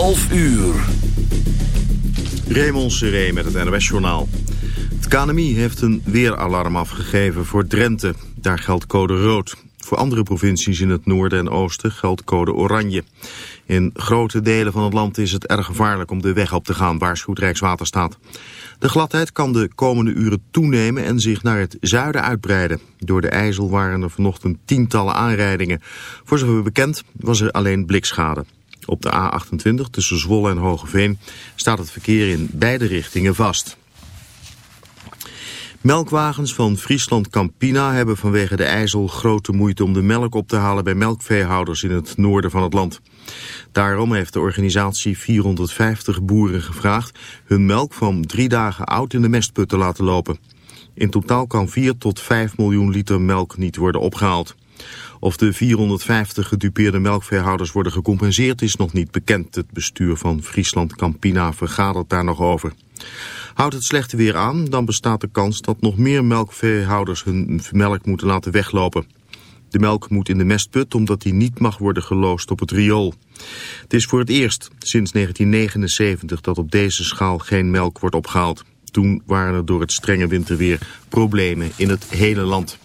11 uur. Raymond Seré met het NOS-journaal. Het KNMI heeft een weeralarm afgegeven voor Drenthe. Daar geldt code rood. Voor andere provincies in het noorden en oosten geldt code oranje. In grote delen van het land is het erg gevaarlijk om de weg op te gaan, waarschuwt Rijkswaterstaat. De gladheid kan de komende uren toenemen en zich naar het zuiden uitbreiden. Door de IJssel waren er vanochtend tientallen aanrijdingen. Voor zover bekend was er alleen blikschade. Op de A28 tussen Zwolle en Hogeveen staat het verkeer in beide richtingen vast. Melkwagens van Friesland Campina hebben vanwege de IJssel grote moeite om de melk op te halen bij melkveehouders in het noorden van het land. Daarom heeft de organisatie 450 boeren gevraagd hun melk van drie dagen oud in de mestput te laten lopen. In totaal kan 4 tot 5 miljoen liter melk niet worden opgehaald. Of de 450 gedupeerde melkveehouders worden gecompenseerd is nog niet bekend. Het bestuur van Friesland Campina vergadert daar nog over. Houdt het slechte weer aan, dan bestaat de kans dat nog meer melkveehouders hun melk moeten laten weglopen. De melk moet in de mestput omdat die niet mag worden geloosd op het riool. Het is voor het eerst sinds 1979 dat op deze schaal geen melk wordt opgehaald. Toen waren er door het strenge winterweer problemen in het hele land.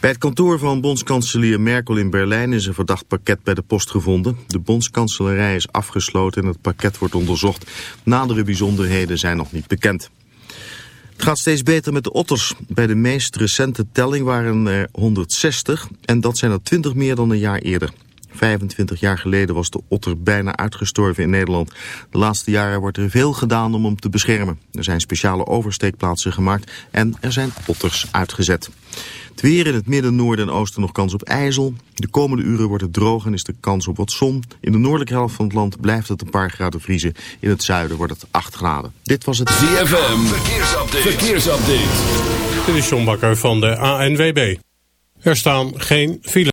Bij het kantoor van bondskanselier Merkel in Berlijn is een verdacht pakket bij de post gevonden. De bondskanselarij is afgesloten en het pakket wordt onderzocht. Nadere bijzonderheden zijn nog niet bekend. Het gaat steeds beter met de otters. Bij de meest recente telling waren er 160 en dat zijn er 20 meer dan een jaar eerder. 25 jaar geleden was de otter bijna uitgestorven in Nederland. De laatste jaren wordt er veel gedaan om hem te beschermen. Er zijn speciale oversteekplaatsen gemaakt en er zijn otters uitgezet. Het weer in het midden, noorden en oosten nog kans op ijzel. De komende uren wordt het droog en is de kans op wat zon. In de noordelijke helft van het land blijft het een paar graden vriezen. In het zuiden wordt het 8 graden. Dit was het ZFM. Verkeersupdate. Verkeersupdate. Dit is John Bakker van de ANWB. Er staan geen files.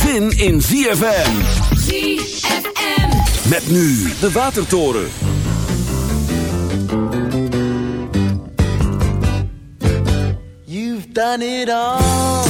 zin in ZFM. ZFM. Met nu de Watertoren. You've done it all.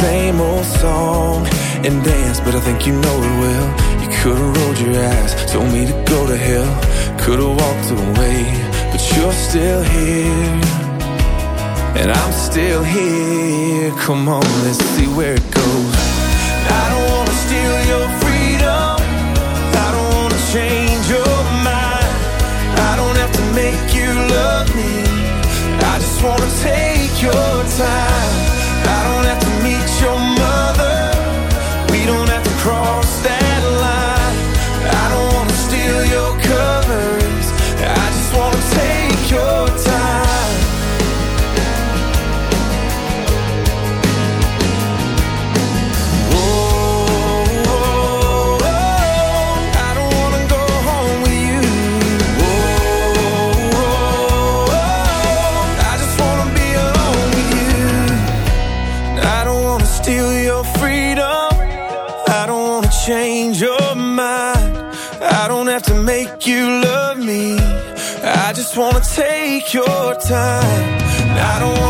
Same old song and dance, but I think you know it well. You could've rolled your eyes, told me to go to hell. Could've walked away, but you're still here. And I'm still here. Come on, let's see where it goes. I don't time. I don't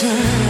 time.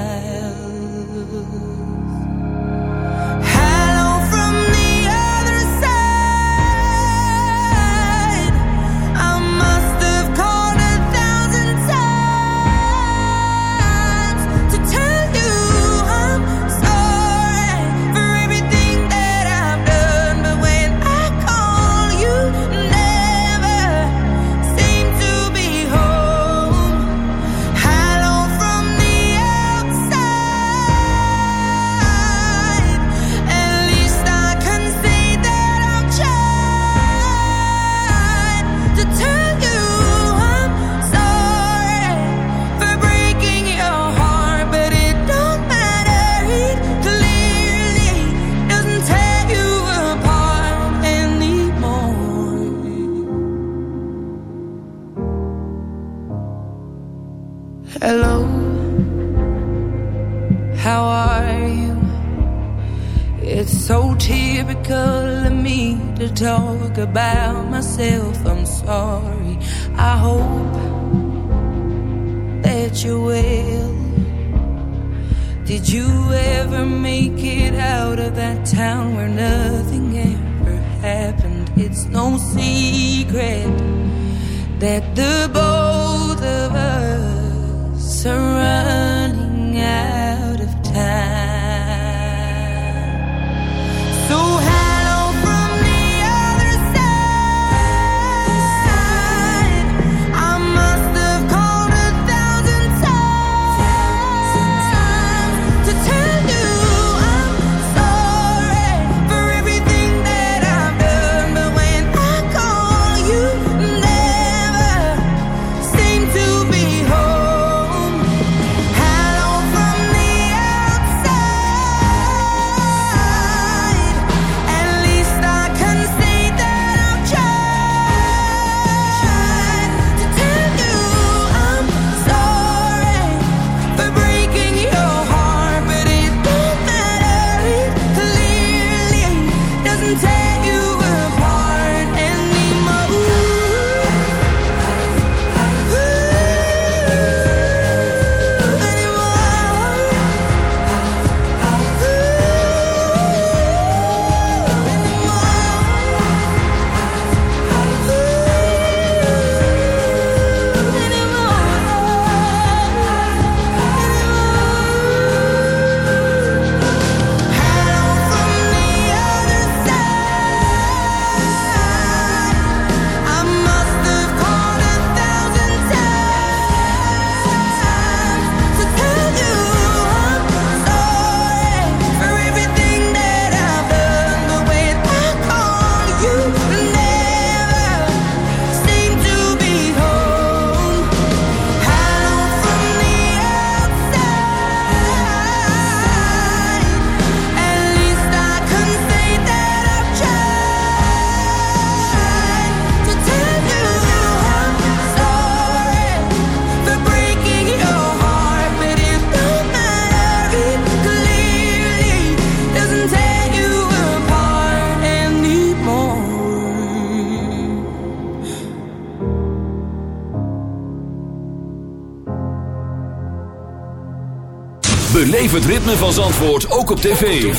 Ritme van Zandvoort ook op tv.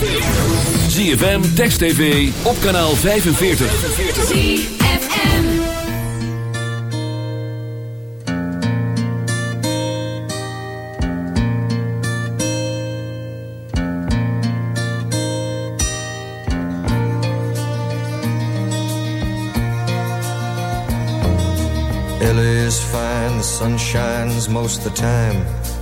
ZFM, Text TV, op kanaal 45. ZFM. LA is fine, the sun shines most of the time.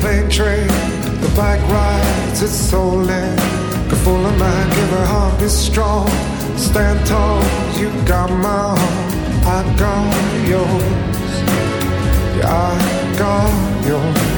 plane train, the bike rides its so in. The full of mind, give her heart is strong. Stand tall, you got my heart, I got yours. Yeah, I got yours.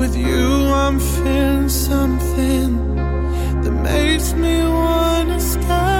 With you, I'm feeling something that makes me wanna stay.